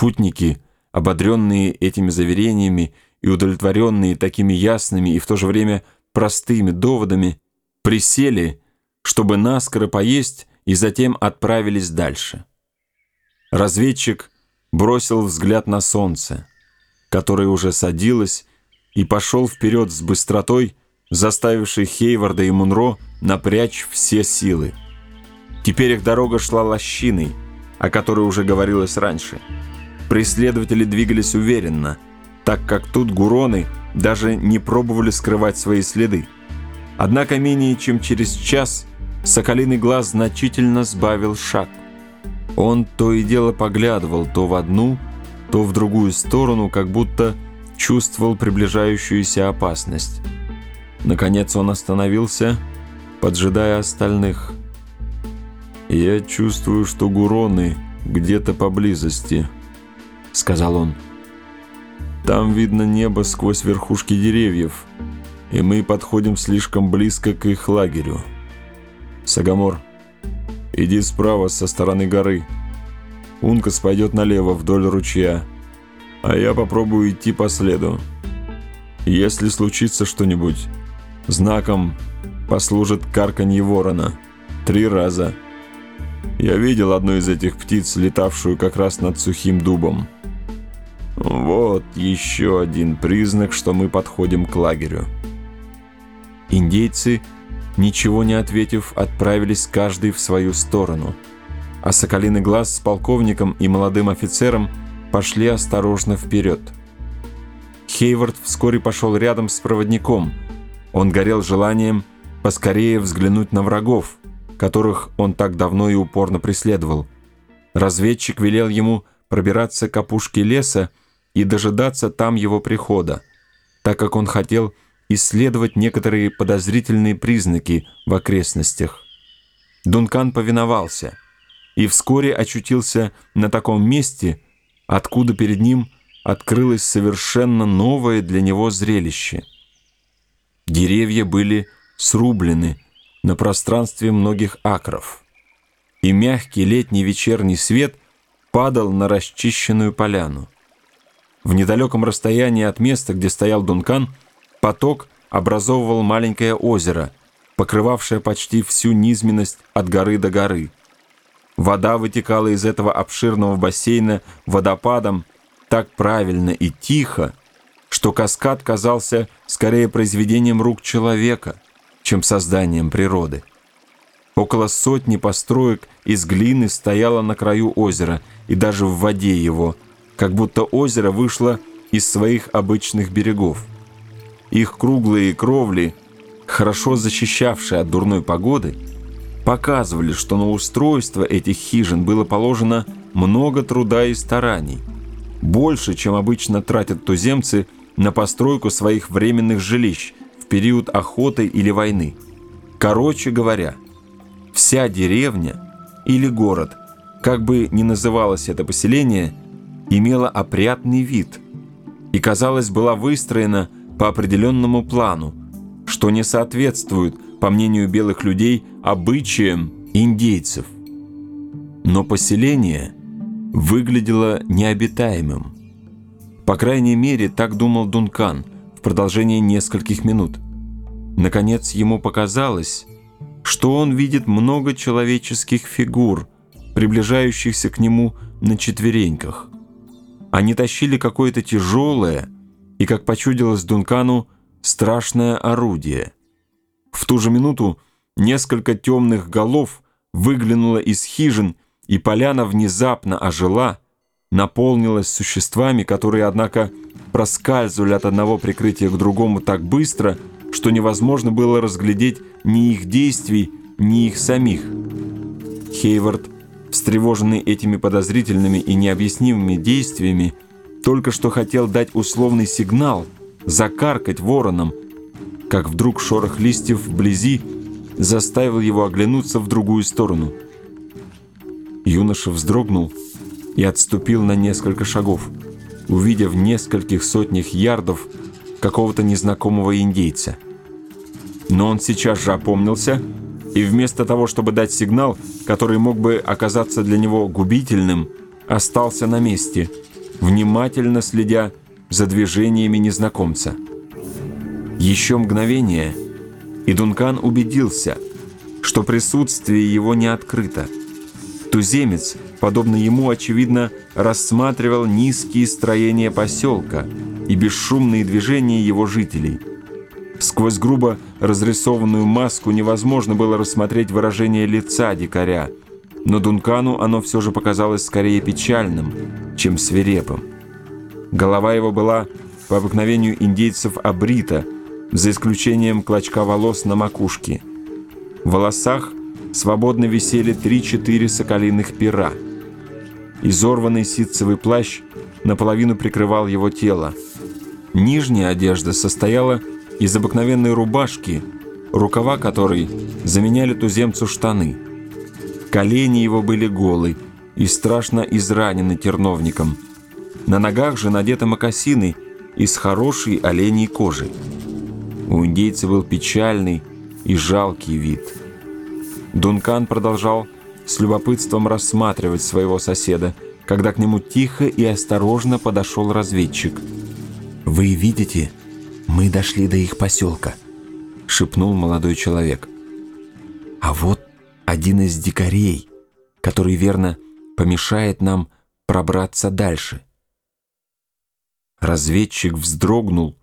Путники, ободренные этими заверениями и удовлетворенные такими ясными и в то же время простыми доводами, присели, чтобы наскоро поесть, и затем отправились дальше. Разведчик бросил взгляд на солнце, которое уже садилось, и пошел вперед с быстротой, заставившей Хейварда и Мунро напрячь все силы. Теперь их дорога шла лощиной, о которой уже говорилось раньше. Преследователи двигались уверенно, так как тут гуроны даже не пробовали скрывать свои следы. Однако менее чем через час Соколиный глаз значительно сбавил шаг. Он то и дело поглядывал то в одну, то в другую сторону, как будто чувствовал приближающуюся опасность. Наконец он остановился, поджидая остальных. «Я чувствую, что гуроны где-то поблизости», — сказал он. «Там видно небо сквозь верхушки деревьев, и мы подходим слишком близко к их лагерю. Сагамор, иди справа со стороны горы. Ункас пойдет налево вдоль ручья, а я попробую идти по следу. Если случится что-нибудь, знаком послужит карканье ворона. Три раза. Я видел одну из этих птиц, летавшую как раз над сухим дубом. Вот еще один признак, что мы подходим к лагерю. Индейцы, ничего не ответив, отправились каждый в свою сторону. А Соколиный Глаз с полковником и молодым офицером пошли осторожно вперед. Хейвард вскоре пошел рядом с проводником. Он горел желанием поскорее взглянуть на врагов, которых он так давно и упорно преследовал. Разведчик велел ему пробираться к опушке леса и дожидаться там его прихода, так как он хотел исследовать некоторые подозрительные признаки в окрестностях. Дункан повиновался и вскоре очутился на таком месте, откуда перед ним открылось совершенно новое для него зрелище. Деревья были срублены, на пространстве многих акров. И мягкий летний вечерний свет падал на расчищенную поляну. В недалеком расстоянии от места, где стоял Дункан, поток образовывал маленькое озеро, покрывавшее почти всю низменность от горы до горы. Вода вытекала из этого обширного бассейна водопадом так правильно и тихо, что каскад казался скорее произведением рук человека – чем созданием природы. Около сотни построек из глины стояло на краю озера и даже в воде его, как будто озеро вышло из своих обычных берегов. Их круглые кровли, хорошо защищавшие от дурной погоды, показывали, что на устройство этих хижин было положено много труда и стараний, больше, чем обычно тратят туземцы на постройку своих временных жилищ – период охоты или войны. Короче говоря, вся деревня или город, как бы ни называлось это поселение, имела опрятный вид и, казалось, была выстроена по определенному плану, что не соответствует, по мнению белых людей, обычаям индейцев. Но поселение выглядело необитаемым. По крайней мере, так думал Дункан – в продолжение нескольких минут. Наконец ему показалось, что он видит много человеческих фигур, приближающихся к нему на четвереньках. Они тащили какое-то тяжелое и, как почудилось Дункану, страшное орудие. В ту же минуту несколько темных голов выглянуло из хижин, и поляна внезапно ожила, наполнилась существами, которые, однако, проскальзывали от одного прикрытия к другому так быстро, что невозможно было разглядеть ни их действий, ни их самих. Хейвард, встревоженный этими подозрительными и необъяснимыми действиями, только что хотел дать условный сигнал, закаркать вороном, как вдруг шорох листьев вблизи заставил его оглянуться в другую сторону. Юноша вздрогнул и отступил на несколько шагов увидев в нескольких сотнях ярдов какого-то незнакомого индейца. Но он сейчас же опомнился, и вместо того, чтобы дать сигнал, который мог бы оказаться для него губительным, остался на месте, внимательно следя за движениями незнакомца. Еще мгновение, и Дункан убедился, что присутствие его не открыто. Туземец, подобно ему, очевидно, рассматривал низкие строения поселка и бесшумные движения его жителей. Сквозь грубо разрисованную маску невозможно было рассмотреть выражение лица дикаря, но Дункану оно все же показалось скорее печальным, чем свирепым. Голова его была по обыкновению индейцев обрита, за исключением клочка волос на макушке. В волосах свободно висели три-четыре соколиных пера. Изорванный ситцевый плащ наполовину прикрывал его тело. Нижняя одежда состояла из обыкновенной рубашки, рукава которой заменяли туземцу штаны. Колени его были голы и страшно изранены терновником – на ногах же надеты мокасины из хорошей оленей кожи. У индейца был печальный и жалкий вид. Дункан продолжал с любопытством рассматривать своего соседа, когда к нему тихо и осторожно подошел разведчик. «Вы видите, мы дошли до их поселка», — шепнул молодой человек. «А вот один из дикарей, который, верно, помешает нам пробраться дальше». Разведчик вздрогнул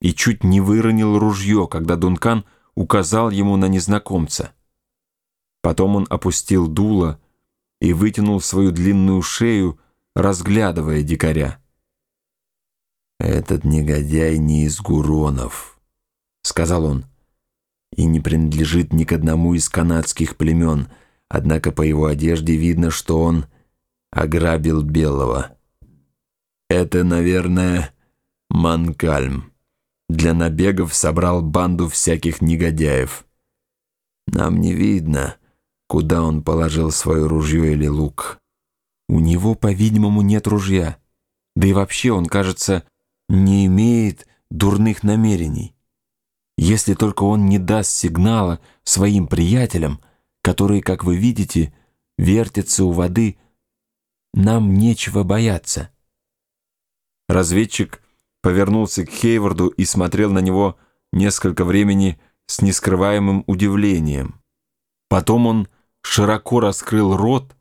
и чуть не выронил ружье, когда Дункан указал ему на незнакомца. Потом он опустил дуло и вытянул свою длинную шею, разглядывая дикаря. «Этот негодяй не из Гуронов», — сказал он, — «и не принадлежит ни к одному из канадских племен, однако по его одежде видно, что он ограбил белого». Это, наверное, Манкальм. Для набегов собрал банду всяких негодяев. Нам не видно, куда он положил свое ружье или лук. У него, по-видимому, нет ружья. Да и вообще он, кажется, не имеет дурных намерений. Если только он не даст сигнала своим приятелям, которые, как вы видите, вертятся у воды, нам нечего бояться. Разведчик повернулся к Хейварду и смотрел на него несколько времени с нескрываемым удивлением. Потом он широко раскрыл рот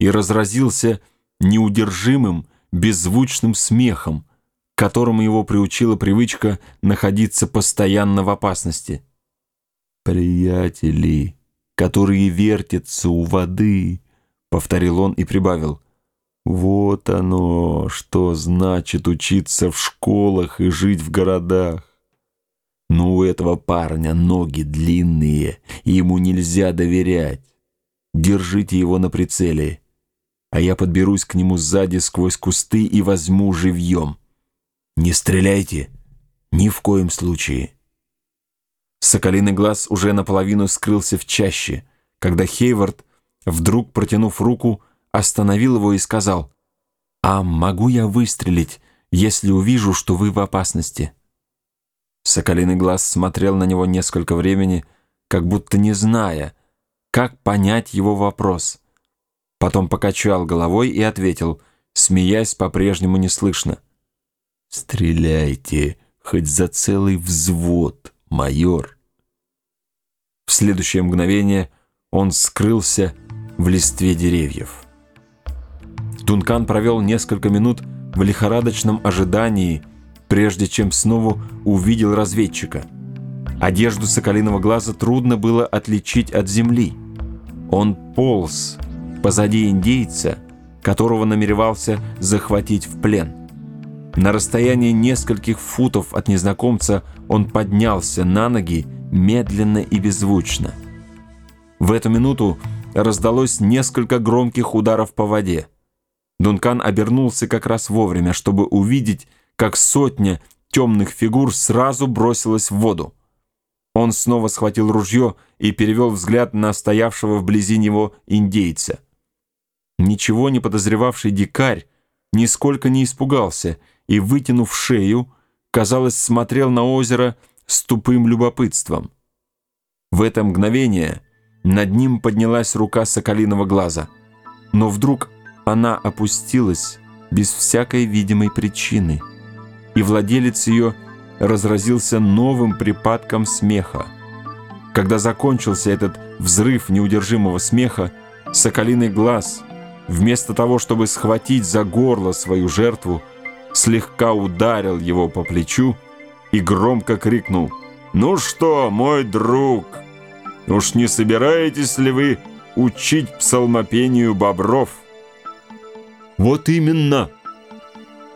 и разразился неудержимым, беззвучным смехом, которому его приучила привычка находиться постоянно в опасности. «Приятели, которые вертятся у воды», — повторил он и прибавил — вот оно, что значит учиться в школах и жить в городах. Но у этого парня ноги длинные, и ему нельзя доверять. Держите его на прицеле, а я подберусь к нему сзади сквозь кусты и возьму живьем. Не стреляйте, ни в коем случае. Соколиный глаз уже наполовину скрылся в чаще, когда Хейвард, вдруг протянув руку, остановил его и сказал, «А могу я выстрелить, если увижу, что вы в опасности?» Соколиный глаз смотрел на него несколько времени, как будто не зная, как понять его вопрос. Потом покачал головой и ответил, смеясь по-прежнему неслышно. «Стреляйте, хоть за целый взвод, майор!» В следующее мгновение он скрылся в листве деревьев. Дункан провел несколько минут в лихорадочном ожидании, прежде чем снова увидел разведчика. Одежду соколиного глаза трудно было отличить от земли. Он полз позади индейца, которого намеревался захватить в плен. На расстоянии нескольких футов от незнакомца он поднялся на ноги медленно и беззвучно. В эту минуту раздалось несколько громких ударов по воде. Дункан обернулся как раз вовремя, чтобы увидеть, как сотня темных фигур сразу бросилась в воду. Он снова схватил ружье и перевел взгляд на стоявшего вблизи него индейца. Ничего не подозревавший дикарь нисколько не испугался и, вытянув шею, казалось, смотрел на озеро с тупым любопытством. В это мгновение над ним поднялась рука соколиного глаза, но вдруг она опустилась без всякой видимой причины, и владелец ее разразился новым припадком смеха. Когда закончился этот взрыв неудержимого смеха, соколиный глаз, вместо того, чтобы схватить за горло свою жертву, слегка ударил его по плечу и громко крикнул «Ну что, мой друг, уж не собираетесь ли вы учить псалмопению бобров?» «Вот именно!»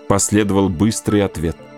Последовал быстрый ответ –